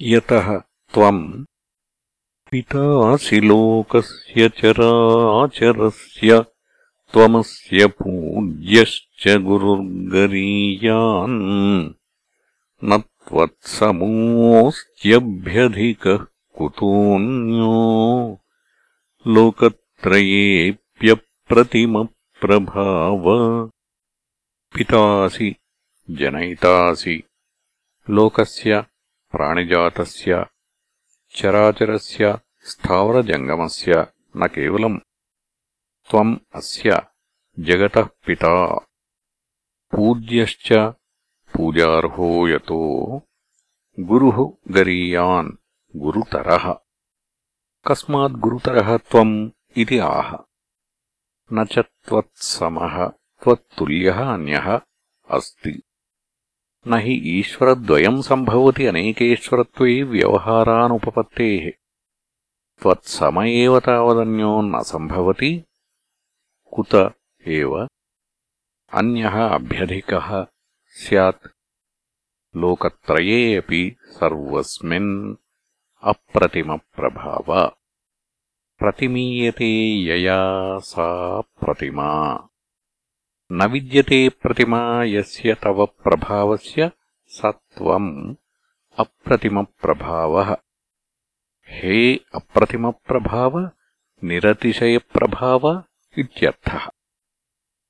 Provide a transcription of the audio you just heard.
यतः त्वम्। पितासि लोकस्य चराचरस्य त्वमस्य पूज्यश्च गुरुर्गरीयान्। न त्वत्समोऽस्त्यभ्यधिकः कुतोऽन्यो। लोकत्रयेऽप्यप्रतिमप्रभाव। पितासि जनयितासि लोकस्य प्राणिजातस्य चराचरस्य स्थावरजङ्गमस्य न केवलम् त्वम् अस्य जगतः पिता पूज्यश्च पूजार्हो यतो गुरुः गरीयान् गुरुतरः कस्माद्गुरुतरः त्वम् इति आह न च त्वत्समः त्वत्तुल्यः अन्यः अस्ति न हि ईश्वरद्वयम् सम्भवति अनेकेश्वरत्वे व्यवहारानुपपत्तेः त्वत्सम एव तावदन्यो न सम्भवति कुत एव अन्यः अभ्यधिकः स्यात् लोकत्रये अपि सर्वस्मिन् अप्रतिमप्रभाव प्रतिमीयते यया सा प्रतिमा न विद्यते प्रतिमा यस्य तव प्रभावस्य स त्वम् अप्रतिमप्रभावः हे अप्रतिमप्रभाव निरतिशयप्रभाव इत्यर्थः